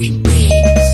remains.